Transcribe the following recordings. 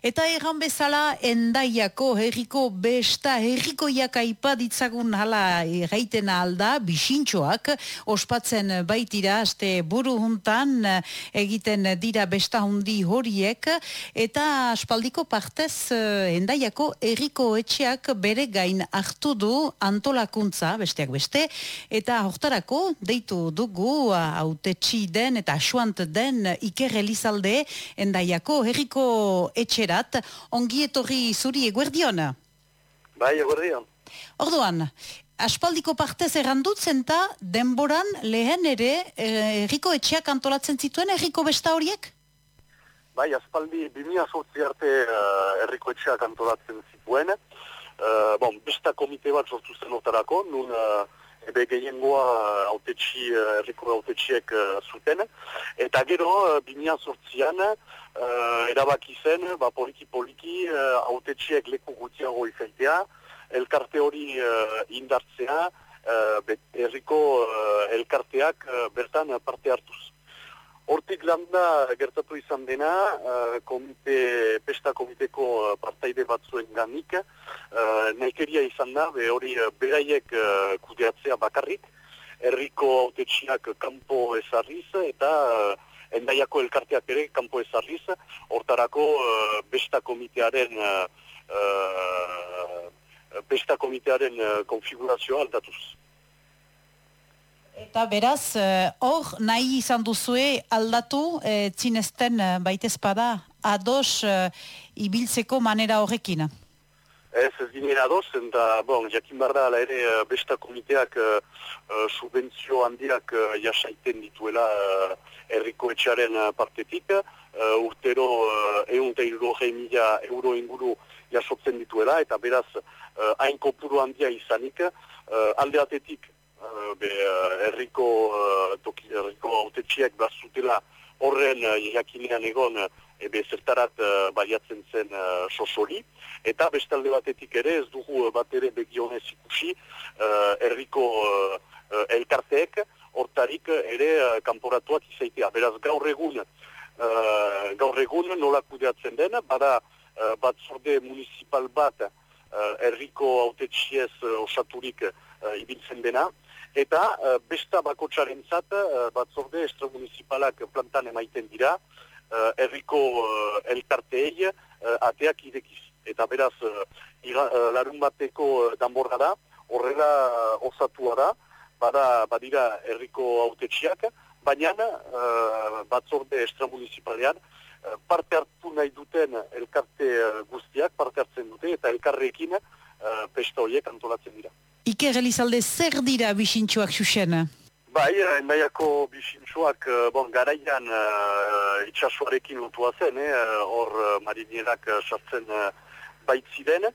Eta erran bezala endaiako herriko besta herrikoiak aipaditzagun hala erraiten alda bisintxoak ospatzen baitira aste buru juntan egiten dira besta hundi horiek eta aspaldiko partez endaiako herriko etxeak bere gain hartu du antolakuntza besteak beste eta hortarako deitu dugu autetxi den eta asuant den Iker Elizalde endaiako herriko etxerat ongi etorri zuri eguerdion? Bai, eguerdion. Orduan, aspaldiko partez errandutzen ta denboran lehen ere eh, herriko etxeak antolatzen zituen herriko besta horiek? Bai, aspaldi bimia sortzi arte uh, herriko etxeak antolatzen zituen. Uh, bon, besta komite bat sortu zen otarako, nun uh, ebe gehiengoa autetxi, herriko autetxiek uh, zuten. Eta gero, bimia sortzian, erabaki zen, ba, poliki-poliki, autetxiek leku gutiago izaitea, elkarte hori indartzea, herriko elkarteak bertan parte hartuz. Hortik landa gertatu izan dena, uh, komite, pesta komiteko partaide batzuen ganik, uh, naikeria izan da, be hori beraiek uh, kudeatzea bakarrik, herriko autetxiak kanpo ezarriz eta uh, endaiako elkarteak ere kanpo ezarriz, hortarako uh, besta komitearen uh, besta komitearen konfigurazioa aldatuz. Eta beraz, hor uh, nahi izan duzue aldatu, e, zinezten uh, baitezpada, ados uh, ibiltzeko manera horrekin? Ez, ez dinen ados, eta, bon, jakin barra, ala ere, besta komiteak uh, uh, subentzio handiak uh, jasaiten dituela uh, erriko etxaren partetik, uh, urtero uh, egun mila euro inguru jasotzen dituela, eta beraz, uh, hain kopuru handia izanik, uh, alde atetik, uh, be, uh, erriko, uh, toki, erriko autetxiak bazutela horren uh, jakinean egon, ebe zertarat uh, baliatzen zen uh, sosori, eta bestalde batetik ere ez dugu bat ere begionez ikusi uh, erriko uh, elkarteek, hortarik ere uh, kanporatuak izaitea. Beraz gaur egun, uh, gaur egun nola kudeatzen den, bada uh, batzorde municipal bat uh, erriko autetxiez uh, osaturik uh, ibiltzen dena, eta uh, besta bakotxaren zat uh, batzorde extramunicipalak plantan emaiten dira, uh, erriko uh, elkarteei uh, ateak idekiz. Eta beraz, uh, ira, uh, larun bateko uh, danborra da, horrela uh, osatua da, bada, badira erriko autetxiak, baina uh, batzorde extramunicipalean, Eh, parte hartu nahi duten elkarte eh, guztiak parte hartzen dute eta elkarrekin uh, pesta horiek antolatzen dira. Iker Elizalde, zer dira bisintxoak xuxen? Bai, nahiako bisintxoak, bon, garaian uh, itxasuarekin utua zen, hor eh, marinierak sartzen uh, baitziren.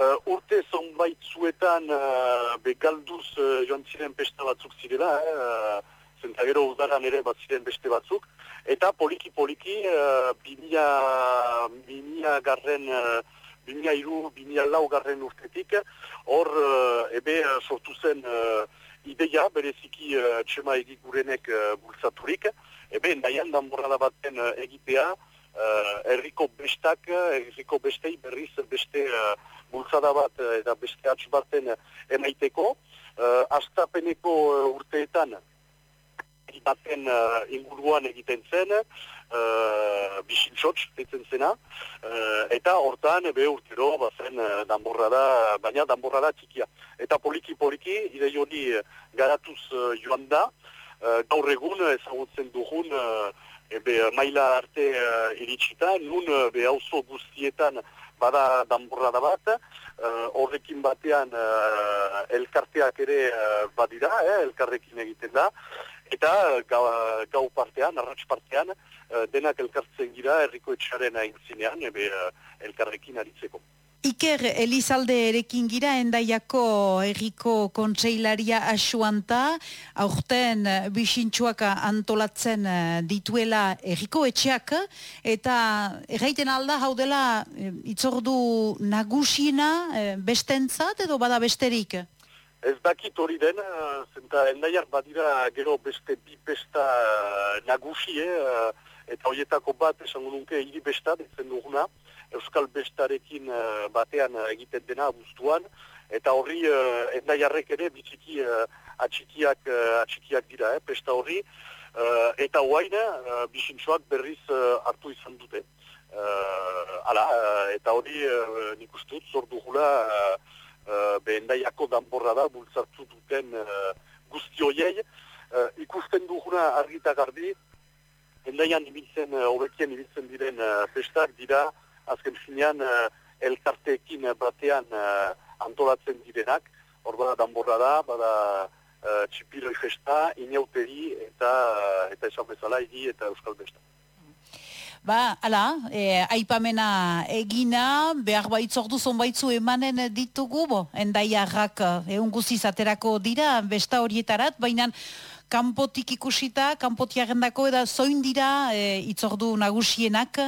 Uh, urte zonbait zuetan uh, begalduz uh, joan ziren pesta batzuk zirela, eh, zentagero udaran ere bat ziren beste batzuk, eta poliki-poliki uh, bimia garren, uh, bimia iru, bimia lau garren urtetik, hor uh, ebe uh, sortu zen uh, ideia, bereziki uh, txema egigurenek uh, bultzaturik, ebe nahian danborrada baten uh, egitea, uh, erriko bestak, erriko bestei berriz beste uh, bultzada bat eta beste atx baten emaiteko, uh, astapeneko urteetan, baten uh, inguruan egiten zen, uh, bisintxotx ditzen zena, uh, eta hortan ebe urtero bazen uh, danborrada, baina danborrada txikia. Eta poliki-poliki, ide joni garatuz uh, joan da, uh, gaur egun ezagutzen dugun, uh, ebe maila arte uh, iritsita, nun uh, be hauzo guztietan bada danborrada bat, horrekin batean elkarteak ere uh, badira, eh, elkarrekin egiten da, eta gau, gau partean, arrats partean, eh, denak elkartzen gira herriko etxaren aintzinean, ebe eh, elkarrekin aritzeko. Iker Elizalde erekin gira endaiako erriko kontseilaria asuanta, aurten bisintxuak antolatzen eh, dituela erriko etxeak, eta erraiten alda hau dela itzordu nagusina bestentzat edo bada besterik? Ez dakit hori den, eh, zenta endaiak badira gero beste bi pesta eh, nagusi, eh, eta horietako bat esango nuke hiri besta, dezen duguna, Euskal Bestarekin batean egiten dena abuztuan, eta horri uh, endaiarrek ere biziki uh, atxikiak, atxikiak dira, eh, pesta horri, eta huaina uh, bisintxoak berriz hartu izan dute. Uh, ala, eta hori uh, nik ustut, zordu gula, uh, behendaiako danborra da, bultzartu duten uh, guztioiei, uh, ikusten duguna argita garbi, endaian ibiltzen, uh, obekien ibiltzen diren uh, festak dira, azken finean, uh, elkarteekin batean uh, antolatzen direnak, hor bada danborra da, bada uh, txipiroi festa, inauteri eta, uh, eta esan bezala, eta euskal besta. Ba, ala, e, aipamena egina, behar baitzordu zonbaitzu emanen ditugu, bo, endaiarrak egun guzizaterako dira, besta horietarat, baina kanpotik ikusita, kanpotiagendako eda zoin dira e, itzordu nagusienak?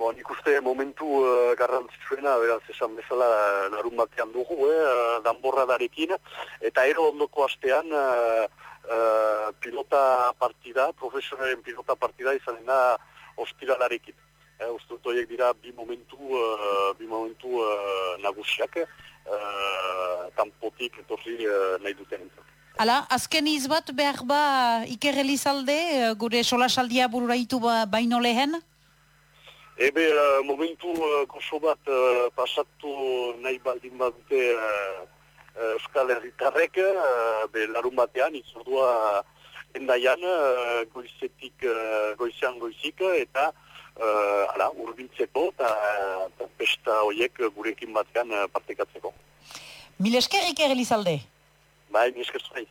Bo, nik uste momentu uh, garrantzitsuena, beraz, esan bezala, narun batean dugu, eh, danborra darekin, eta ero ondoko astean, uh, uh, pilota partida, profesionaren pilota partida izanen da, ostiralarekin. Eh, Uztut horiek dira bi momentu, uh, bi momentu uh, nagusiak, uh, kanpotik etorri uh, nahi duten entzat. Hala, azken izbat behar ba Iker Elizalde, gure solasaldia bururaitu ba, baino lehen? Ebe, uh, momentu uh, gozo bat uh, pasatu nahi baldin bat dute uh, Euskal Herritarrek, uh, be larun batean, izordua endaian uh, goizetik uh, goizean goizik eta uh, ala, urbiltzeko eta pesta horiek gurekin batean uh, partekatzeko. Mil eskerrik errelizalde? Bai, mil eskerrik